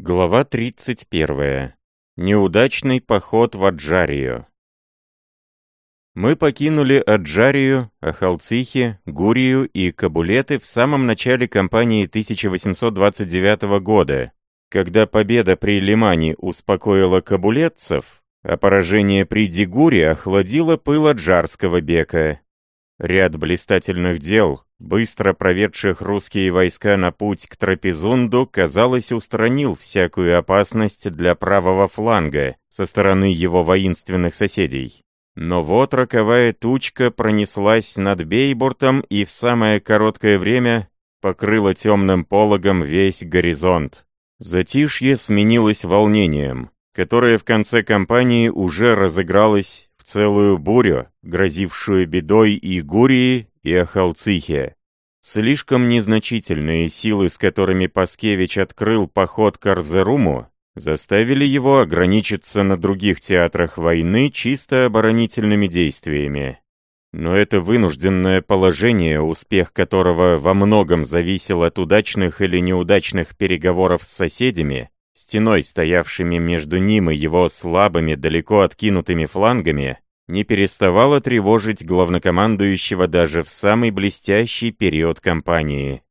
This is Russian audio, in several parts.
Глава 31. Неудачный поход в Аджарию. Мы покинули Аджарию, Ахалцихи, Гурию и Кабулеты в самом начале кампании 1829 года, когда победа при Лимане успокоила кабулетцев, а поражение при Дигуре охладило пыл аджарского бека. Ряд блистательных дел, быстро проведших русские войска на путь к Трапезунду, казалось, устранил всякую опасность для правого фланга со стороны его воинственных соседей. Но вот роковая тучка пронеслась над Бейбуртом и в самое короткое время покрыла темным пологом весь горизонт. Затишье сменилось волнением, которое в конце кампании уже разыгралось целую бурю, грозившую бедой и Гурии, и Ахалцихе. Слишком незначительные силы, с которыми Паскевич открыл поход к Арзеруму, заставили его ограничиться на других театрах войны чисто оборонительными действиями. Но это вынужденное положение, успех которого во многом зависел от удачных или неудачных переговоров с соседями, стеной, стоявшими между ним и его слабыми, далеко откинутыми флангами, не переставало тревожить главнокомандующего даже в самый блестящий период кампании.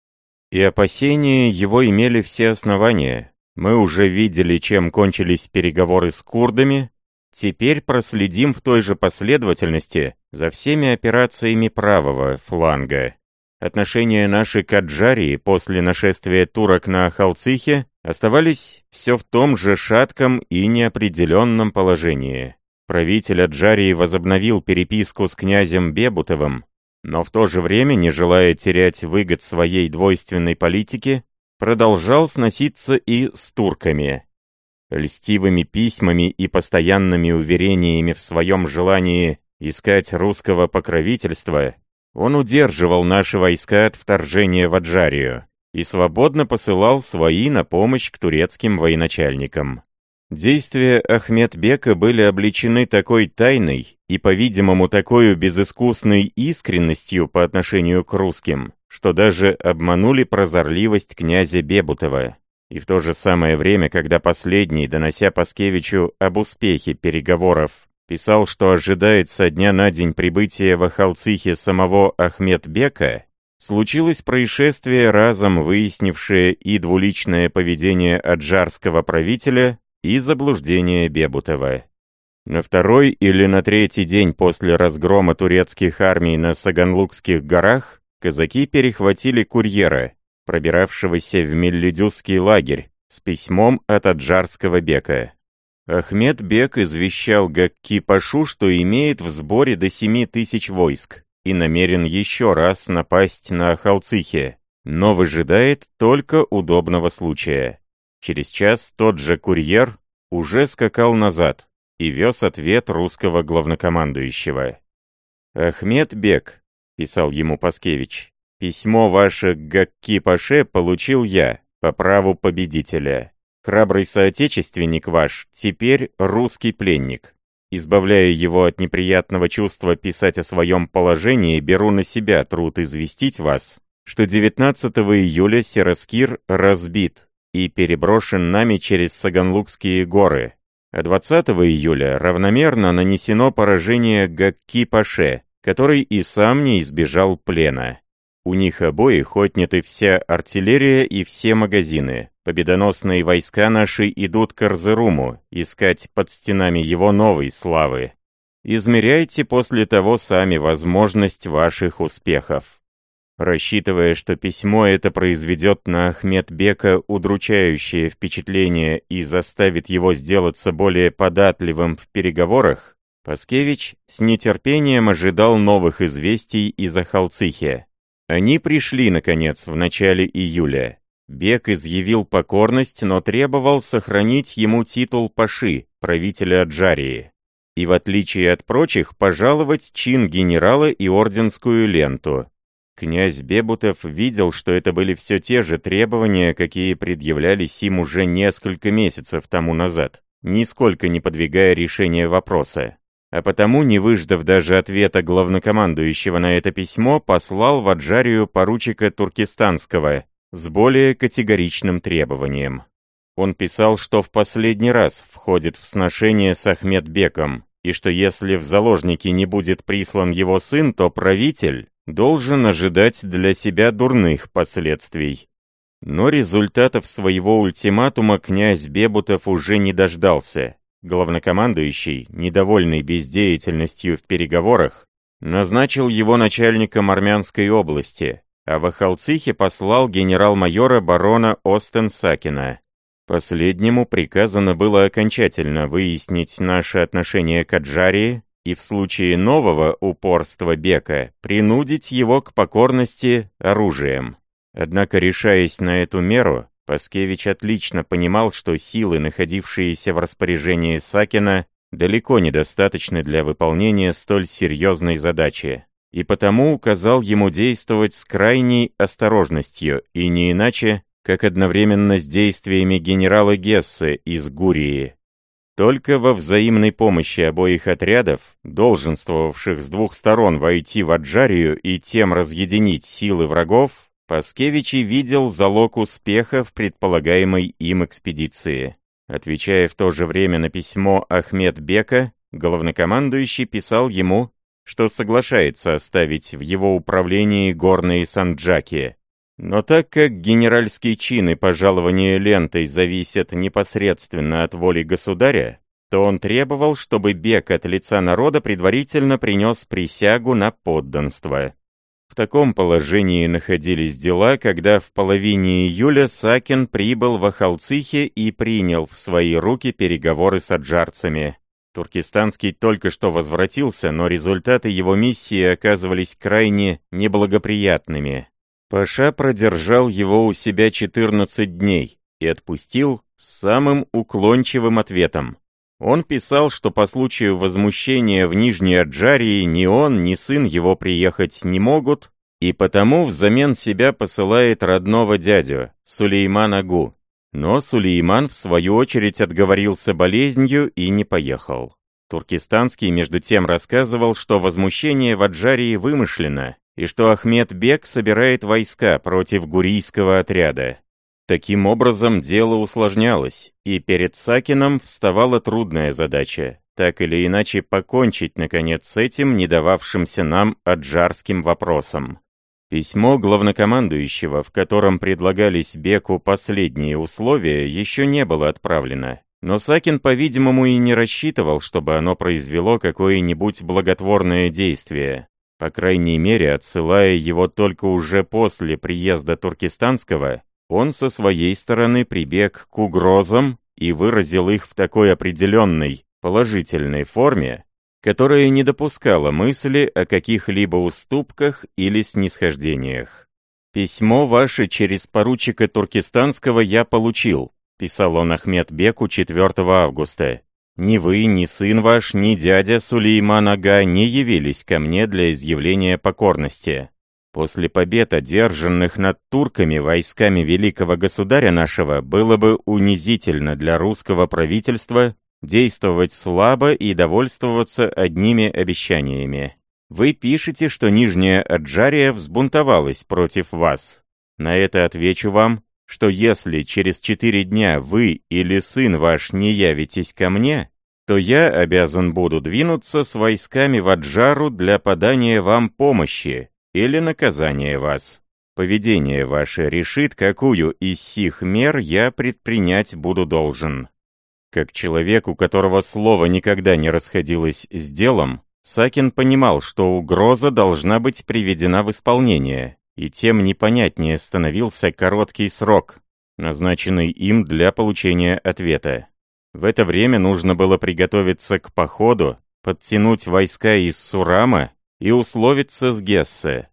И опасения его имели все основания. Мы уже видели, чем кончились переговоры с курдами, теперь проследим в той же последовательности за всеми операциями правого фланга. Отношения наши к Аджарии после нашествия турок на Халцихе оставались все в том же шатком и неопределенном положении. Правитель Аджарии возобновил переписку с князем Бебутовым, но в то же время, не желая терять выгод своей двойственной политики, продолжал сноситься и с турками. Льстивыми письмами и постоянными уверениями в своем желании искать русского покровительства он удерживал наши войска от вторжения в Аджарию и свободно посылал свои на помощь к турецким военачальникам. Действия Ахмедбека были обличены такой тайной и, по-видимому, такой безыскусной искренностью по отношению к русским, что даже обманули прозорливость князя Бебутова. И в то же самое время, когда последний, донося Паскевичу об успехе переговоров писал, что ожидает со дня на день прибытия в Ахалцихе самого Ахмедбека, случилось происшествие, разом выяснившее и двуличное поведение аджарского правителя, и заблуждение Бебутова. На второй или на третий день после разгрома турецких армий на Саганлукских горах казаки перехватили курьера, пробиравшегося в Меллидюсский лагерь, с письмом от аджарского бека. Ахмед Бек извещал Гакки-Пашу, что имеет в сборе до 7 тысяч войск и намерен еще раз напасть на Ахалцихе, но выжидает только удобного случая. Через час тот же курьер уже скакал назад и вез ответ русского главнокомандующего. «Ахмед Бек», — писал ему Паскевич, — «письмо ваше к Гакки-Паше получил я, по праву победителя. Храбрый соотечественник ваш теперь русский пленник. Избавляя его от неприятного чувства писать о своем положении, беру на себя труд известить вас, что 19 июля Сераскир разбит и переброшен нами через Саганлукские горы, а 20 июля равномерно нанесено поражение Гакки-Паше, который и сам не избежал плена. У них обоих отняты вся артиллерия и все магазины. Победоносные войска наши идут к Арзеруму, искать под стенами его новой славы. Измеряйте после того сами возможность ваших успехов. Рассчитывая, что письмо это произведет на Ахмедбека удручающее впечатление и заставит его сделаться более податливым в переговорах, Паскевич с нетерпением ожидал новых известий из Ахалцихи. Они пришли, наконец, в начале июля. Бек изъявил покорность, но требовал сохранить ему титул Паши, правителя Аджарии, и в отличие от прочих пожаловать чин генерала и орденскую ленту. Князь Бебутов видел, что это были все те же требования, какие предъявлялись им уже несколько месяцев тому назад, нисколько не подвигая решения вопроса. А потому, не выждав даже ответа главнокомандующего на это письмо, послал в Аджарию поручика Туркестанского, с более категоричным требованием. он писал, что в последний раз входит в сношение с Ахмедбеком, и что если в заложники не будет прислан его сын, то правитель должен ожидать для себя дурных последствий. Но результатов своего ультиматума князь Бебутов уже не дождался. Главнокомандующий, недовольный бездеятельностью в переговорах, назначил его начальником Армянской области, а в Ахалцихе послал генерал-майора барона Остен Сакина. Последнему приказано было окончательно выяснить наши отношения к Аджарии и в случае нового упорства Бека принудить его к покорности оружием. Однако, решаясь на эту меру, Паскевич отлично понимал, что силы, находившиеся в распоряжении Сакина, далеко недостаточны для выполнения столь серьезной задачи, и потому указал ему действовать с крайней осторожностью и не иначе, как одновременно с действиями генерала Гессе из Гурии. Только во взаимной помощи обоих отрядов, долженствовавших с двух сторон войти в Аджарию и тем разъединить силы врагов, Паскевичи видел залог успеха в предполагаемой им экспедиции. Отвечая в то же время на письмо Ахмед Бека, главнокомандующий писал ему, что соглашается оставить в его управлении горные санджаки. Но так как генеральские чины пожалования лентой зависят непосредственно от воли государя, то он требовал, чтобы Бек от лица народа предварительно принес присягу на подданство. В таком положении находились дела, когда в половине июля Сакин прибыл в Ахалцихе и принял в свои руки переговоры с аджарцами. Туркестанский только что возвратился, но результаты его миссии оказывались крайне неблагоприятными. Паша продержал его у себя 14 дней и отпустил с самым уклончивым ответом. Он писал, что по случаю возмущения в Нижней Аджарии ни он, ни сын его приехать не могут, и потому взамен себя посылает родного дядю, Сулейман Агу. Но Сулейман, в свою очередь, отговорился болезнью и не поехал. Туркестанский, между тем, рассказывал, что возмущение в Аджарии вымышлено, и что Ахмед Бек собирает войска против гурийского отряда. Таким образом, дело усложнялось, и перед Сакином вставала трудная задача, так или иначе покончить, наконец, с этим не дававшимся нам аджарским вопросом. Письмо главнокомандующего, в котором предлагались Беку последние условия, еще не было отправлено. Но Сакин, по-видимому, и не рассчитывал, чтобы оно произвело какое-нибудь благотворное действие. По крайней мере, отсылая его только уже после приезда Туркестанского, он со своей стороны прибег к угрозам и выразил их в такой определенной, положительной форме, которая не допускала мысли о каких-либо уступках или снисхождениях. «Письмо ваше через поручика Туркестанского я получил», писал он Ахмед Беку 4 августа. «Ни вы, ни сын ваш, ни дядя Сулейман Ага не явились ко мне для изъявления покорности. После побед, одержанных над турками войсками великого государя нашего, было бы унизительно для русского правительства действовать слабо и довольствоваться одними обещаниями. Вы пишете, что Нижняя Аджария взбунтовалась против вас. На это отвечу вам, что если через четыре дня вы или сын ваш не явитесь ко мне, то я обязан буду двинуться с войсками в Аджару для подания вам помощи, или наказание вас. Поведение ваше решит, какую из сих мер я предпринять буду должен. Как человек, у которого слово никогда не расходилось с делом, Сакин понимал, что угроза должна быть приведена в исполнение, и тем непонятнее становился короткий срок, назначенный им для получения ответа. В это время нужно было приготовиться к походу, подтянуть войска из Сурама и условиться с Гессе.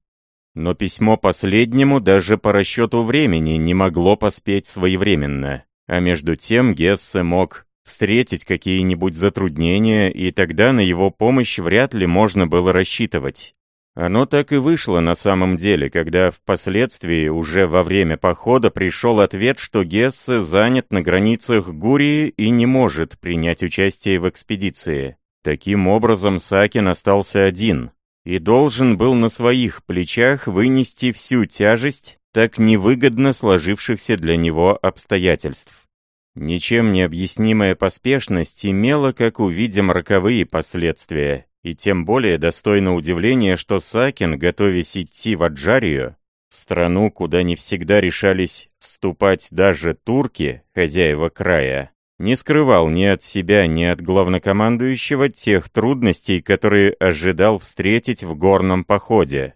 Но письмо последнему даже по расчету времени не могло поспеть своевременно, а между тем Гессе мог встретить какие-нибудь затруднения, и тогда на его помощь вряд ли можно было рассчитывать. Оно так и вышло на самом деле, когда впоследствии, уже во время похода, пришел ответ, что Гессе занят на границах Гурии и не может принять участие в экспедиции. Таким образом, Сакин остался один и должен был на своих плечах вынести всю тяжесть так невыгодно сложившихся для него обстоятельств. Ничем не объяснимая поспешность имела, как увидим, роковые последствия, и тем более достойно удивления, что Сакин, готовясь идти в Аджарию, страну, куда не всегда решались вступать даже турки, хозяева края, не скрывал ни от себя, ни от главнокомандующего тех трудностей, которые ожидал встретить в горном походе.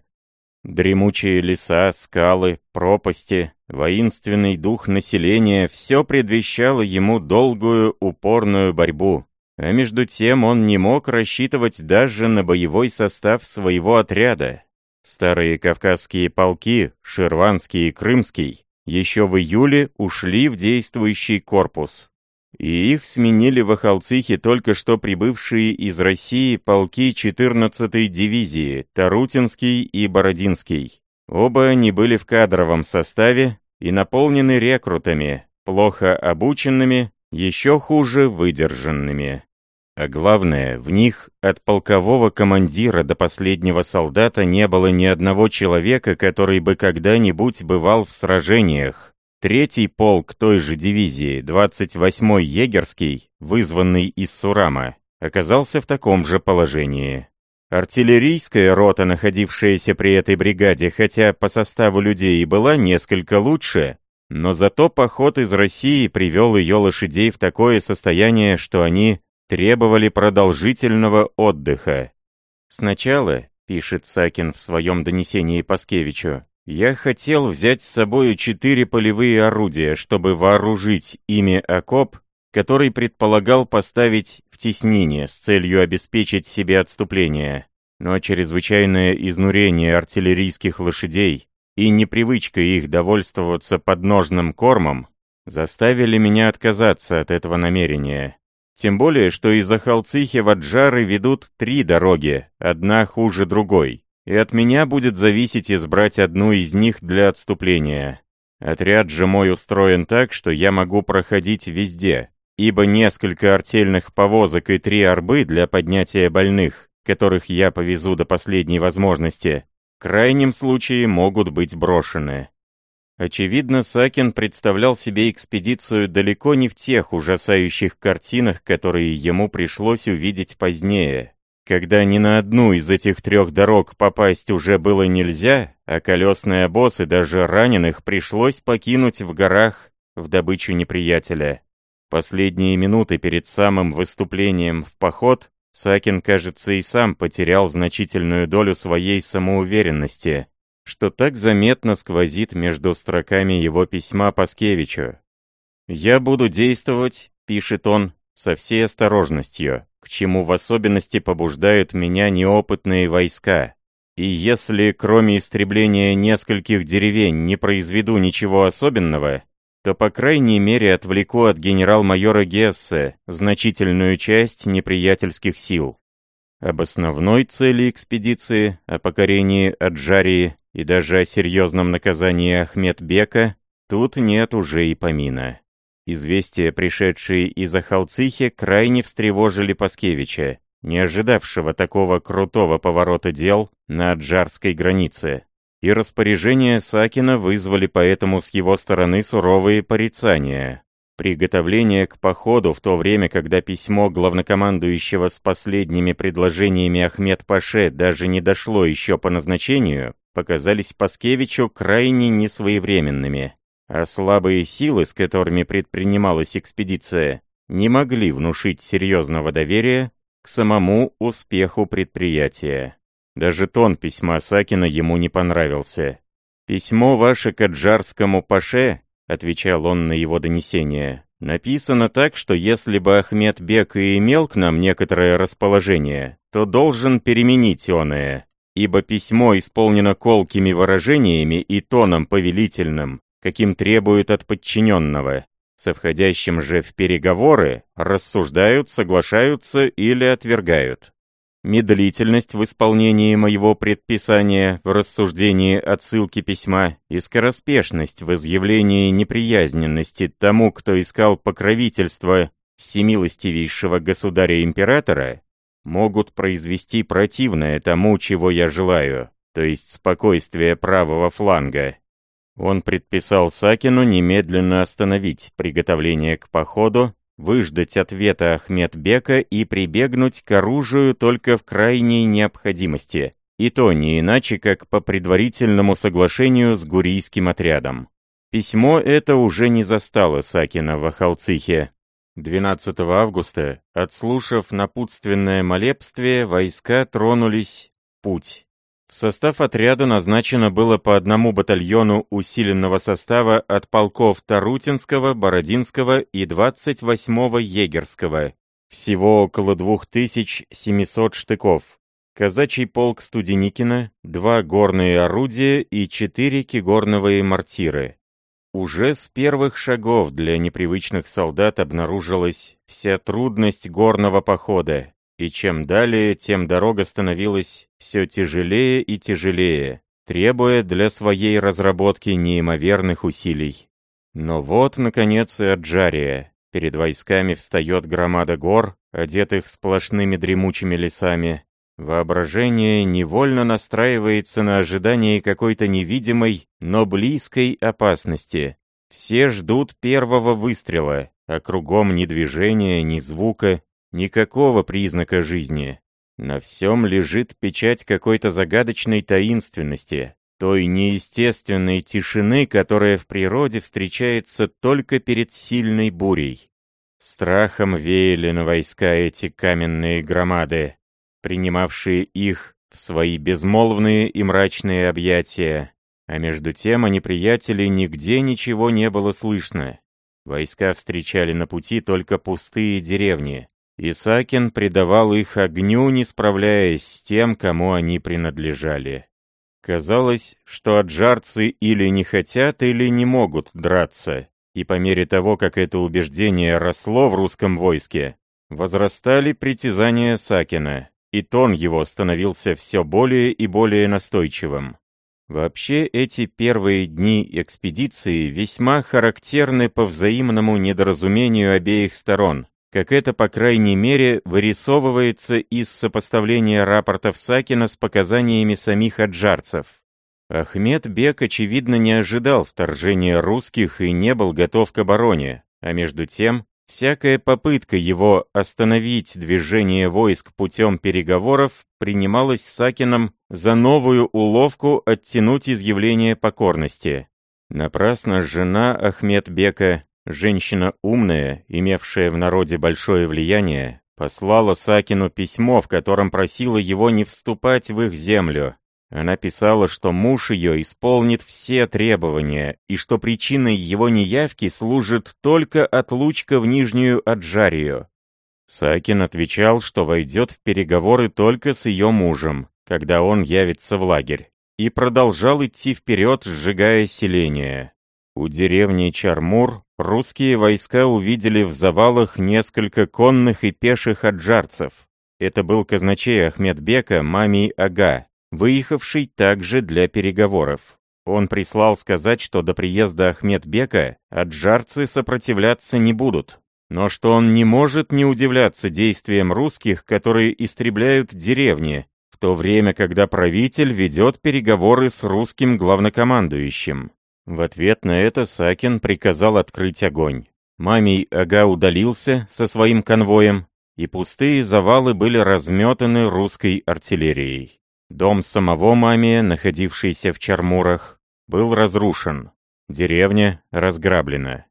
Дремучие леса, скалы, пропасти, воинственный дух населения — все предвещало ему долгую, упорную борьбу. А между тем он не мог рассчитывать даже на боевой состав своего отряда. Старые кавказские полки, Ширванский и Крымский, еще в июле ушли в действующий корпус и их сменили в Ахалцихе только что прибывшие из России полки 14-й дивизии, Тарутинский и Бородинский. Оба они были в кадровом составе и наполнены рекрутами, плохо обученными, еще хуже выдержанными. А главное, в них от полкового командира до последнего солдата не было ни одного человека, который бы когда-нибудь бывал в сражениях, Третий полк той же дивизии, 28-й егерский, вызванный из Сурама, оказался в таком же положении. Артиллерийская рота, находившаяся при этой бригаде, хотя по составу людей и была несколько лучше, но зато поход из России привел ее лошадей в такое состояние, что они требовали продолжительного отдыха. Сначала, пишет Сакин в своем донесении Паскевичу, я хотел взять с собою четыре полевые орудия, чтобы вооружить ими окоп, который предполагал поставить в теснение с целью обеспечить себе отступление. Но чрезвычайное изнурение артиллерийских лошадей и непривычка их довольствоваться подножным кормом заставили меня отказаться от этого намерения. Тем более, что из Ахалцихи в Аджары ведут три дороги, одна хуже другой и от меня будет зависеть избрать одну из них для отступления. Отряд же мой устроен так, что я могу проходить везде, ибо несколько артельных повозок и три арбы для поднятия больных, которых я повезу до последней возможности, в крайнем случае могут быть брошены. Очевидно, Сакин представлял себе экспедицию далеко не в тех ужасающих картинах, которые ему пришлось увидеть позднее, когда ни на одну из этих трех дорог попасть уже было нельзя, а колесные обоз и даже раненых пришлось покинуть в горах в добычу неприятеля. Последние минуты перед самым выступлением в поход Сакин, кажется, и сам потерял значительную долю своей самоуверенности, что так заметно сквозит между строками его письма Паскевичу. «Я буду действовать», — пишет он, — «со всей осторожностью, к чему в особенности побуждают меня неопытные войска. И если, кроме истребления нескольких деревень, не произведу ничего особенного, то, по крайней мере, отвлеку от генерал-майора Гессе значительную часть неприятельских сил. Об основной цели экспедиции, о покорении Аджарии и даже о серьезном наказании Ахмед-Бека тут нет уже и помина. Известия, пришедшие из Ахалцихи, крайне встревожили Паскевича, не ожидавшего такого крутого поворота дел на аджарской границе. И распоряжения Сакина вызвали поэтому с его стороны суровые порицания. Приготовление к походу в то время, когда письмо главнокомандующего с последними предложениями Ахмед Паше даже не дошло еще по назначению, показались Паскевичу крайне несвоевременными а слабые силы, с которыми предпринималась экспедиция, не могли внушить серьезного доверия к самому успеху предприятия. Даже тон письма Сакина ему не понравился. «Письмо ваше к Аджарскому паше», — отвечал он на его донесение, «написано так, что если бы Ахмед Бек и имел к нам некоторое расположение, то должен переменить оное, ибо письмо исполнено колкими выражениями и тоном повелительным, каким требует от подчиненного. Со входящим же в переговоры рассуждают, соглашаются или отвергают. Медлительность в исполнении моего предписания в рассуждении отсылки письма и скороспешность в изъявлении неприязненности тому, кто искал покровительство всемилостивейшего государя-императора, могут произвести противное тому, чего я желаю, то есть спокойствие правого фланга. Он предписал Сакину немедленно остановить приготовление к походу, выждать ответа Ахмед-бека и прибегнуть к оружию только в крайней необходимости, и то не иначе, как по предварительному соглашению с гурийским отрядом. Письмо это уже не застало Сакина в Ахалцихе. 12 августа, отслушав напутственное молебствие, войска тронулись путь. В состав отряда назначено было по одному батальону усиленного состава от полков Тарутинского, Бородинского и 28-го Егерского. Всего около 2700 штыков. Казачий полк Студеникина, два горные орудия и четыре кигорновые мортиры. Уже с первых шагов для непривычных солдат обнаружилась вся трудность горного похода, и чем далее, тем дорога становилась все тяжелее и тяжелее, требуя для своей разработки неимоверных усилий. Но вот, наконец, и Аджария. Перед войсками встает громада гор, одетых сплошными дремучими лесами, Воображение невольно настраивается на ожидание какой-то невидимой, но близкой опасности. Все ждут первого выстрела, а кругом ни движения, ни звука, никакого признака жизни. На всем лежит печать какой-то загадочной таинственности, той неестественной тишины, которая в природе встречается только перед сильной бурей. Страхом веяли на войска эти каменные громады принимавшие их в свои безмолвные и мрачные объятия. А между тем о неприятеле нигде ничего не было слышно. Войска встречали на пути только пустые деревни. Исакин предавал их огню, не справляясь с тем, кому они принадлежали. Казалось, что аджарцы или не хотят, или не могут драться, и по мере того, как это убеждение росло в русском войске, возрастали притязания Сакина и тон его становился все более и более настойчивым. Вообще эти первые дни экспедиции весьма характерны по взаимному недоразумению обеих сторон, как это, по крайней мере, вырисовывается из сопоставления рапортов Сакина с показаниями самих аджарцев. Ахмед Бек, очевидно, не ожидал вторжения русских и не был готов к обороне, а между тем Всякая попытка его остановить движение войск путем переговоров принималась Сакином за новую уловку оттянуть изъявление покорности. Напрасно жена Ахмедбека, женщина умная, имевшая в народе большое влияние, послала Сакину письмо, в котором просила его не вступать в их землю, она писала, что муж ее исполнит все требования, и что причиной его неявки служит только отлучка в Нижнюю Аджарию. Сакин отвечал, что войдет в переговоры только с ее мужем, когда он явится в лагерь, и продолжал идти вперед, сжигая селение. У деревни Чармур русские войска увидели в завалах несколько конных и пеших аджарцев. Это был казначей Ахмедбека Мамий Ага, выехавший также для переговоров. Он прислал сказать, что до приезда Ахмедбека аджарцы сопротивляться не будут, но что он не может не удивляться действиям русских, которые истребляют деревни, в то время, когда правитель ведет переговоры с русским главнокомандующим. В ответ на это Сакин приказал открыть огонь. Мамий Ага удалился со своим конвоем, и пустые завалы были разметаны русской артиллерией. Дом самого Мамия, находившийся в Чармурах, был разрушен. Деревня разграблена.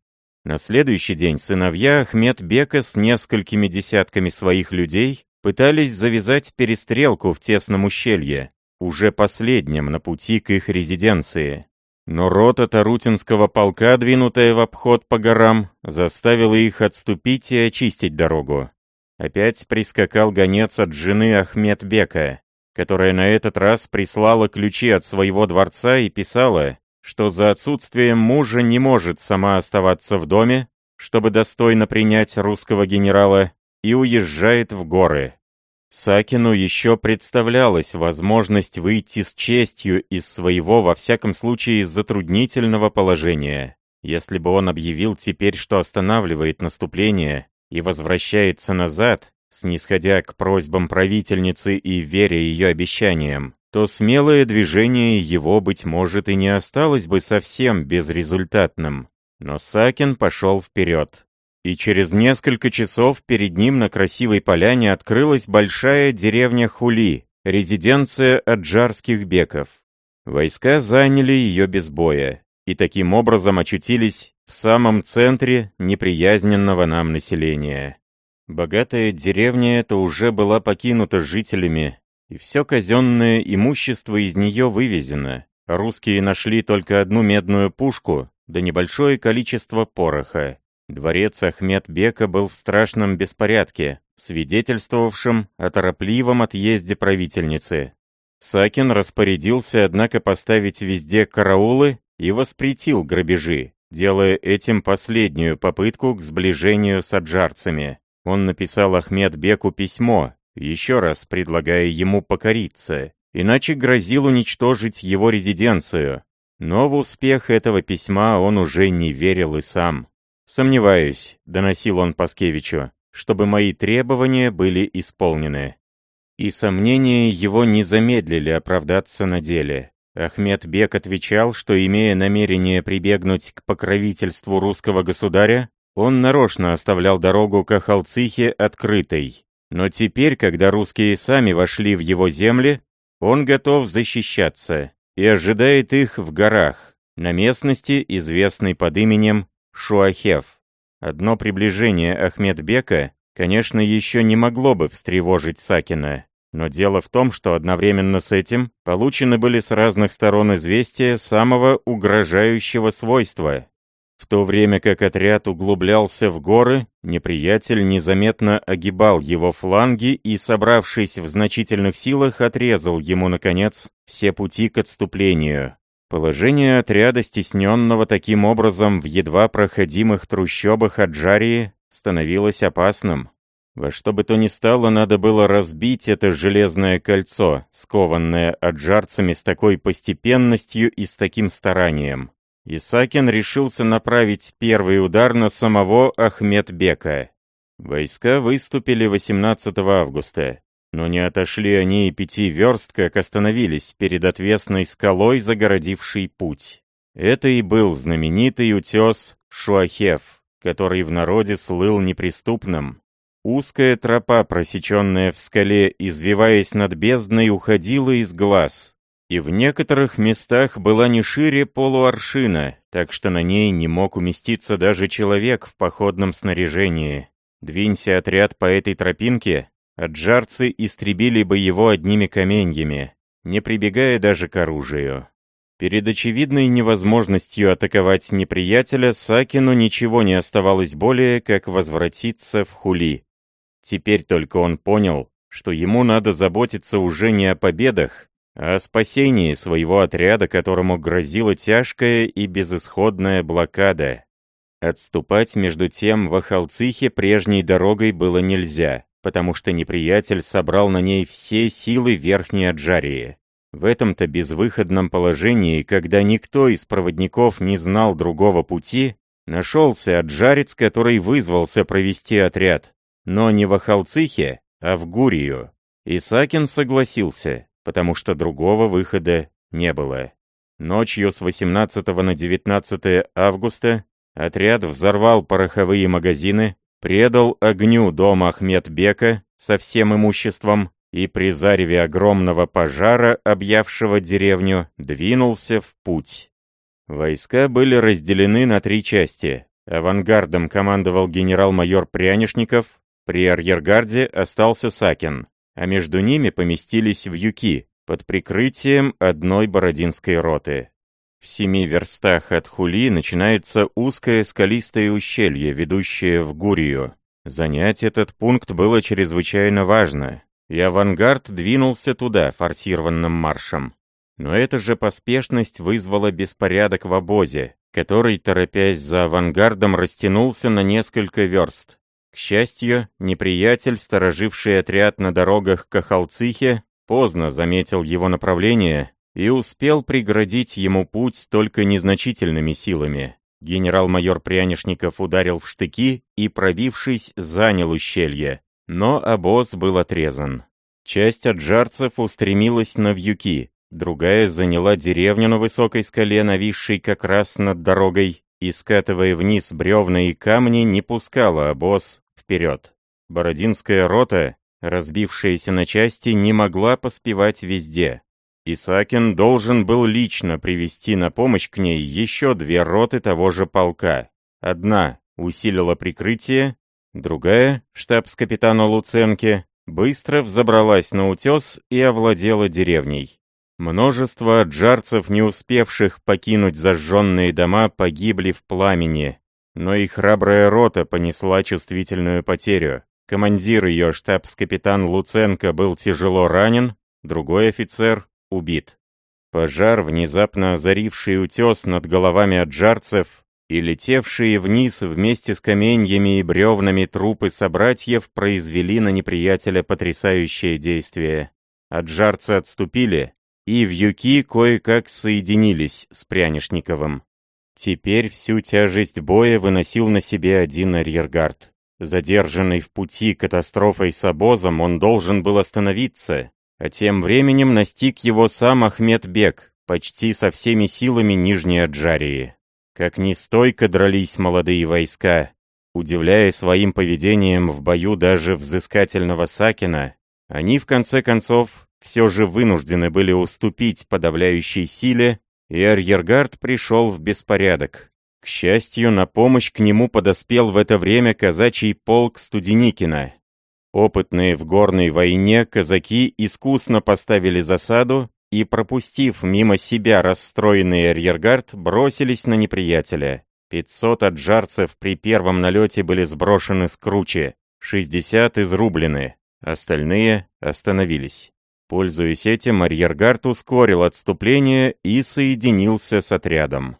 На следующий день сыновья Ахмед Бека с несколькими десятками своих людей пытались завязать перестрелку в тесном ущелье, уже последнем на пути к их резиденции. Но рота Тарутинского полка, двинутая в обход по горам, заставила их отступить и очистить дорогу. Опять прискакал гонец от жены Ахмед Бека которая на этот раз прислала ключи от своего дворца и писала, что за отсутствием мужа не может сама оставаться в доме, чтобы достойно принять русского генерала, и уезжает в горы. Сакину еще представлялась возможность выйти с честью из своего, во всяком случае, затруднительного положения, если бы он объявил теперь, что останавливает наступление и возвращается назад, снисходя к просьбам правительницы и веря ее обещаниям, то смелое движение его, быть может, и не осталось бы совсем безрезультатным. Но Сакин пошел вперед. И через несколько часов перед ним на красивой поляне открылась большая деревня Хули, резиденция аджарских беков. Войска заняли ее без боя, и таким образом очутились в самом центре неприязненного нам населения. Богатая деревня эта уже была покинута жителями, и все казенное имущество из нее вывезено. Русские нашли только одну медную пушку, да небольшое количество пороха. Дворец Ахмед-Бека был в страшном беспорядке, свидетельствовавшем о торопливом отъезде правительницы. Сакин распорядился, однако, поставить везде караулы и воспретил грабежи, делая этим последнюю попытку к сближению с аджарцами. Он написал Ахмед-Беку письмо, еще раз предлагая ему покориться, иначе грозил уничтожить его резиденцию. Но в успех этого письма он уже не верил и сам. «Сомневаюсь», — доносил он Паскевичу, «чтобы мои требования были исполнены». И сомнения его не замедлили оправдаться на деле. Ахмед Бек отвечал, что, имея намерение прибегнуть к покровительству русского государя, он нарочно оставлял дорогу к Ахалцихе открытой. Но теперь, когда русские сами вошли в его земли, он готов защищаться и ожидает их в горах, на местности, известной под именем Шуахев. Одно приближение Ахмедбека, конечно, еще не могло бы встревожить Сакина, но дело в том, что одновременно с этим получены были с разных сторон известия самого угрожающего свойства. В то время как отряд углублялся в горы, неприятель незаметно огибал его фланги и, собравшись в значительных силах, отрезал ему, наконец, все пути к отступлению. Положение отряда, стесненного таким образом в едва проходимых трущобах Аджарии, становилось опасным. Во что бы то ни стало, надо было разбить это железное кольцо, скованное аджарцами с такой постепенностью и с таким старанием. Исакин решился направить первый удар на самого Ахмедбека. Войска выступили 18 августа. Но не отошли они и пяти верст, как остановились перед отвесной скалой, загородившей путь. Это и был знаменитый утес Шуахев, который в народе слыл неприступным. Узкая тропа, просеченная в скале, извиваясь над бездной, уходила из глаз, и в некоторых местах была не шире полуаршина, так что на ней не мог уместиться даже человек в походном снаряжении. Двинься отряд по этой тропинке, Аджарцы истребили бы его одними каменьями, не прибегая даже к оружию. Перед очевидной невозможностью атаковать неприятеля Сакину ничего не оставалось более, как возвратиться в Хули. Теперь только он понял, что ему надо заботиться уже не о победах, о спасении своего отряда, которому грозила тяжкая и безысходная блокада. Отступать между тем в Ахалцихе прежней дорогой было нельзя потому что неприятель собрал на ней все силы Верхней Аджарии. В этом-то безвыходном положении, когда никто из проводников не знал другого пути, нашелся аджарец, который вызвался провести отряд, но не в Ахалцихе, а в Гурию. Исакин согласился, потому что другого выхода не было. Ночью с 18 на 19 августа отряд взорвал пороховые магазины, предал огню дом Ахмедбека со всем имуществом и при зареве огромного пожара, объявшего деревню, двинулся в путь. Войска были разделены на три части. Авангардом командовал генерал-майор Прянишников, при арьергарде остался Сакин, а между ними поместились вьюки под прикрытием одной бородинской роты. В семи верстах от Хули начинается узкое скалистое ущелье, ведущее в Гурию. Занять этот пункт было чрезвычайно важно, и авангард двинулся туда форсированным маршем. Но эта же поспешность вызвала беспорядок в обозе, который, торопясь за авангардом, растянулся на несколько верст. К счастью, неприятель, стороживший отряд на дорогах к Ахалцихе, поздно заметил его направление и успел преградить ему путь только незначительными силами. Генерал-майор Прянишников ударил в штыки и, пробившись, занял ущелье, но обоз был отрезан. Часть аджарцев устремилась на вьюки, другая заняла деревню на высокой скале, нависшей как раз над дорогой, и, скатывая вниз бревна и камни, не пускала обоз вперед. Бородинская рота, разбившаяся на части, не могла поспевать везде. Исакин должен был лично привести на помощь к ней еще две роты того же полка. Одна усилила прикрытие, другая, штабс-капитана Луценки, быстро взобралась на утес и овладела деревней. Множество джарцев, не успевших покинуть зажженные дома, погибли в пламени, но и храбрая рота понесла чувствительную потерю. Командир ее, штабс-капитан Луценко, был тяжело ранен, другой офицер убит. Пожар, внезапно озаривший утес над головами аджарцев, и летевшие вниз вместе с каменьями и бревнами трупы собратьев произвели на неприятеля потрясающее действие. Аджарцы отступили, и вьюки кое-как соединились с Прянишниковым. Теперь всю тяжесть боя выносил на себе один арьергард. Задержанный в пути катастрофой с обозом, он должен был остановиться, а тем временем настиг его сам Ахмед Бек, почти со всеми силами Нижней Аджарии. Как нестойко дрались молодые войска, удивляя своим поведением в бою даже взыскательного Сакина, они в конце концов все же вынуждены были уступить подавляющей силе, и арьергард пришел в беспорядок. К счастью, на помощь к нему подоспел в это время казачий полк Студеникина. Опытные в горной войне казаки искусно поставили засаду и, пропустив мимо себя расстроенный арьергард, бросились на неприятеля. 500 аджарцев при первом налете были сброшены с кручи, 60 изрублены, остальные остановились. Пользуясь этим, арьергард ускорил отступление и соединился с отрядом.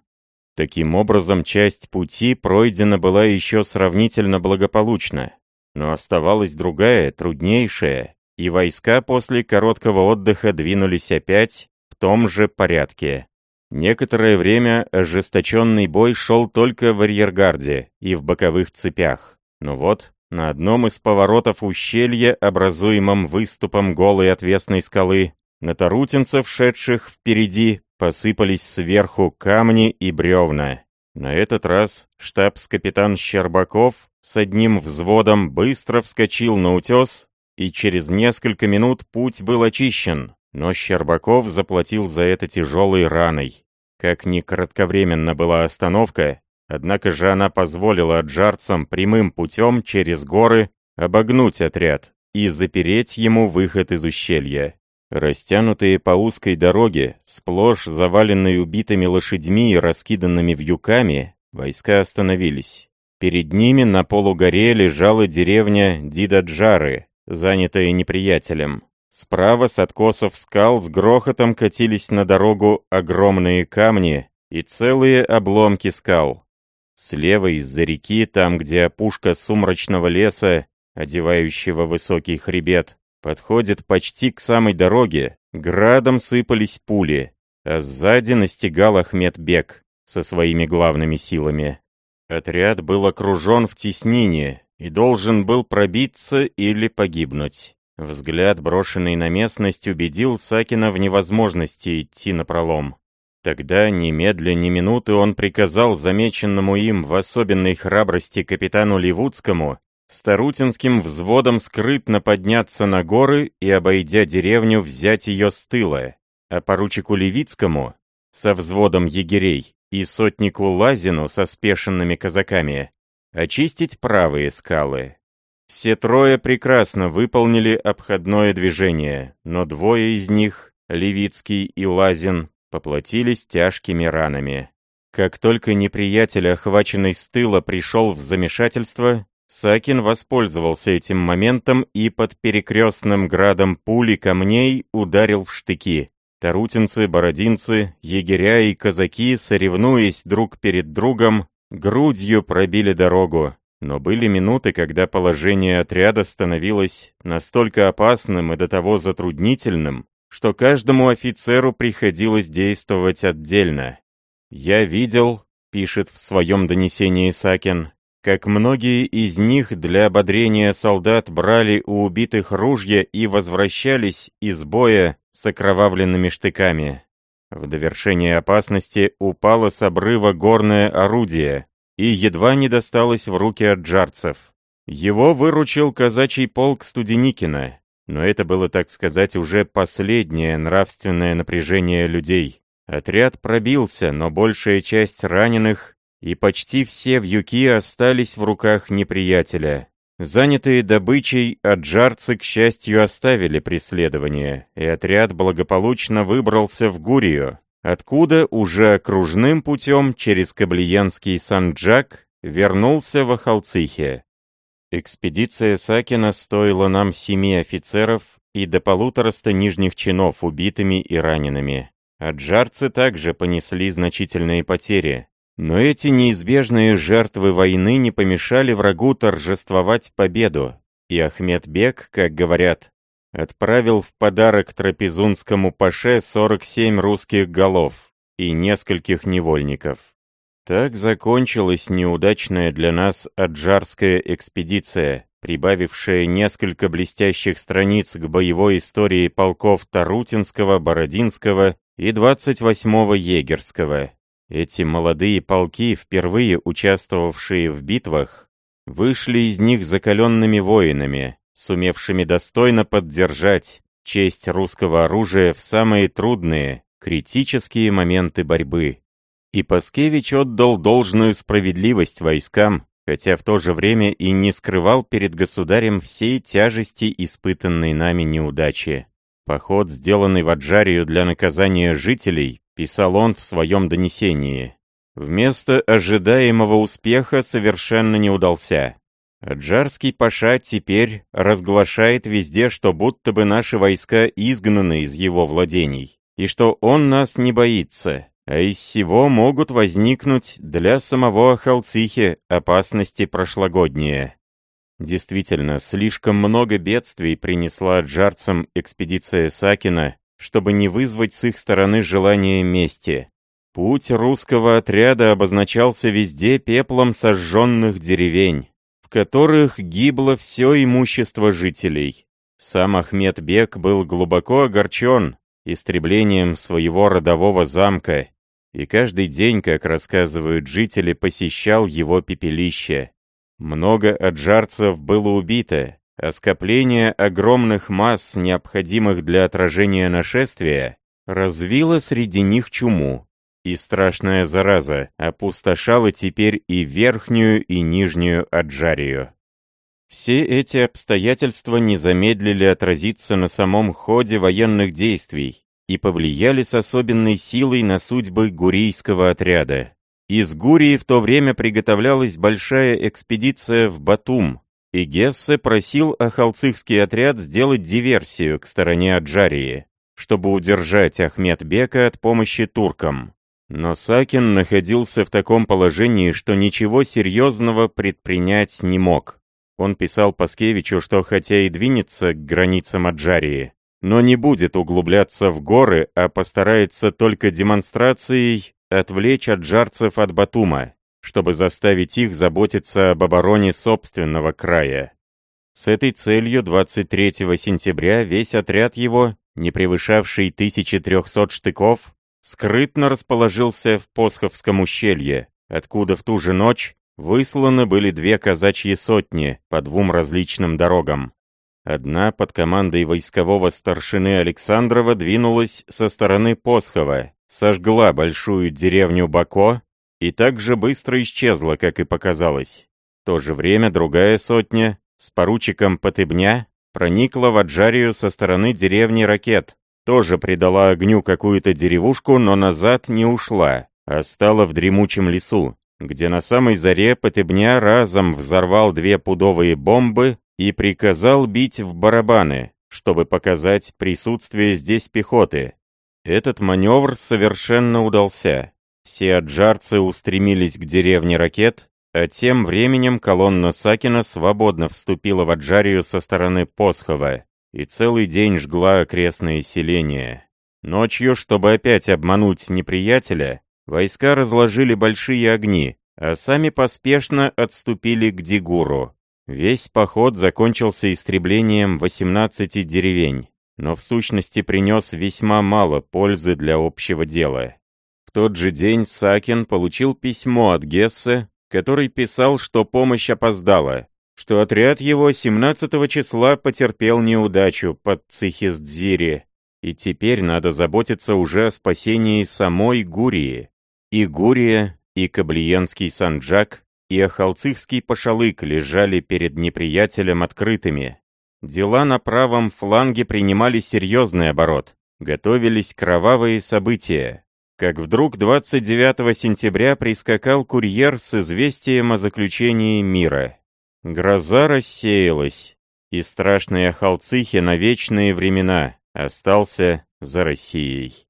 Таким образом, часть пути пройдена была еще сравнительно благополучно, но оставалась другая, труднейшая, и войска после короткого отдыха двинулись опять в том же порядке. Некоторое время ожесточенный бой шел только в арьергарде и в боковых цепях. Но вот, на одном из поворотов ущелья, образуемом выступом голой отвесной скалы, на тарутинцев, шедших впереди, посыпались сверху камни и бревна. На этот раз штабс-капитан Щербаков с одним взводом быстро вскочил на утес и через несколько минут путь был очищен, но Щербаков заплатил за это тяжелой раной. Как ни кратковременно была остановка, однако же она позволила джарцам прямым путем через горы обогнуть отряд и запереть ему выход из ущелья. Растянутые по узкой дороге, сплошь заваленные убитыми лошадьми и раскиданными вьюками, войска остановились. Перед ними на полугоре лежала деревня Дидаджары, занятая неприятелем. Справа с откосов скал с грохотом катились на дорогу огромные камни и целые обломки скал. Слева из-за реки, там, где опушка сумрачного леса, одевающего высокий хребет, подходит почти к самой дороге, градом сыпались пули, а сзади настигал Ахмед Бек со своими главными силами. Отряд был окружен в теснине, и должен был пробиться или погибнуть. Взгляд, брошенный на местность, убедил Сакина в невозможности идти на пролом. Тогда, немедля ни минуты, он приказал замеченному им в особенной храбрости капитану Ливудскому старутинским взводом скрытно подняться на горы и, обойдя деревню, взять ее с тыла, а поручику Левицкому со взводом егерей и сотнику Лазину со спешенными казаками очистить правые скалы. Все трое прекрасно выполнили обходное движение, но двое из них, Левицкий и Лазин, поплатились тяжкими ранами. Как только неприятель, охваченный с тыла, пришел в замешательство, Сакин воспользовался этим моментом и под перекрестным градом пули камней ударил в штыки. Тарутинцы, бородинцы, егеря и казаки, соревнуясь друг перед другом, грудью пробили дорогу. Но были минуты, когда положение отряда становилось настолько опасным и до того затруднительным, что каждому офицеру приходилось действовать отдельно. «Я видел», — пишет в своем донесении Сакин, как многие из них для ободрения солдат брали у убитых ружья и возвращались из боя с окровавленными штыками. В довершение опасности упало с обрыва горное орудие и едва не досталось в руки аджарцев. Его выручил казачий полк Студеникина, но это было, так сказать, уже последнее нравственное напряжение людей. Отряд пробился, но большая часть раненых и почти все вьюки остались в руках неприятеля. Занятые добычей, аджарцы, к счастью, оставили преследование, и отряд благополучно выбрался в Гурию, откуда уже окружным путем через Каблиянский Санджак вернулся в Ахалцихе. Экспедиция Сакина стоила нам семи офицеров и до полутораста нижних чинов убитыми и ранеными. Аджарцы также понесли значительные потери, но эти неизбежные жертвы войны не помешали врагу торжествовать победу, и Ахмед Бек, как говорят, отправил в подарок трапезунскому паше 47 русских голов и нескольких невольников. Так закончилась неудачная для нас аджарская экспедиция, прибавившая несколько блестящих страниц к боевой истории полков Тарутинского, Бородинского и 28-го Егерского. Эти молодые полки, впервые участвовавшие в битвах, вышли из них закаленными воинами, сумевшими достойно поддержать честь русского оружия в самые трудные, критические моменты борьбы. И Паскевич отдал должную справедливость войскам, хотя в то же время и не скрывал перед государем всей тяжести испытанной нами неудачи. Поход, сделанный в Аджарию для наказания жителей, писал он в своем донесении. Вместо ожидаемого успеха совершенно не удался. Аджарский паша теперь разглашает везде, что будто бы наши войска изгнаны из его владений, и что он нас не боится, а из всего могут возникнуть для самого Ахалцихи опасности прошлогодние. Действительно, слишком много бедствий принесла аджарцам экспедиция Сакина, чтобы не вызвать с их стороны желания мести. Путь русского отряда обозначался везде пеплом сожженных деревень, в которых гибло все имущество жителей. Сам Ахмед Бек был глубоко огорчен истреблением своего родового замка, и каждый день, как рассказывают жители, посещал его пепелище. Много аджарцев было убито, а скопление огромных масс, необходимых для отражения нашествия, развило среди них чуму, и страшная зараза опустошала теперь и верхнюю, и нижнюю Аджарию. Все эти обстоятельства не замедлили отразиться на самом ходе военных действий и повлияли с особенной силой на судьбы гурийского отряда. Из Гурии в то время приготовлялась большая экспедиция в Батум, и Гессе просил Ахалцихский отряд сделать диверсию к стороне Аджарии, чтобы удержать Ахмед-бека от помощи туркам. Но Сакин находился в таком положении, что ничего серьезного предпринять не мог. Он писал Паскевичу, что хотя и двинется к границам Аджарии, но не будет углубляться в горы, а постарается только демонстрацией отвлечь аджарцев от Батума чтобы заставить их заботиться об обороне собственного края. С этой целью 23 сентября весь отряд его, не превышавший 1300 штыков, скрытно расположился в Посховском ущелье, откуда в ту же ночь высланы были две казачьи сотни по двум различным дорогам. Одна под командой войскового старшины Александрова двинулась со стороны Посхова, сожгла большую деревню Бако и так же быстро исчезла, как и показалось. В то же время другая сотня с поручиком Потыбня проникла в Аджарию со стороны деревни Ракет, тоже придала огню какую-то деревушку, но назад не ушла, а стала в дремучем лесу, где на самой заре Потыбня разом взорвал две пудовые бомбы и приказал бить в барабаны, чтобы показать присутствие здесь пехоты. Этот маневр совершенно удался. Все аджарцы устремились к деревне Ракет, а тем временем колонна Сакина свободно вступила в Аджарию со стороны Посхова и целый день жгла окрестные селения. Ночью, чтобы опять обмануть неприятеля, войска разложили большие огни, а сами поспешно отступили к Дигуру. Весь поход закончился истреблением 18 деревень, но в сущности принес весьма мало пользы для общего дела. В тот же день Сакин получил письмо от Гессе, который писал, что помощь опоздала, что отряд его 17 числа потерпел неудачу под Цихиздзири, и теперь надо заботиться уже о спасении самой Гурии. И Гурия, и Каблиенский Санджак, и Ахалцихский Пашалык лежали перед неприятелем открытыми. Дела на правом фланге принимали серьезный оборот. Готовились кровавые события. Как вдруг 29 сентября прискакал курьер с известием о заключении мира. Гроза рассеялась, и страшные Ахалцихи на вечные времена остался за Россией.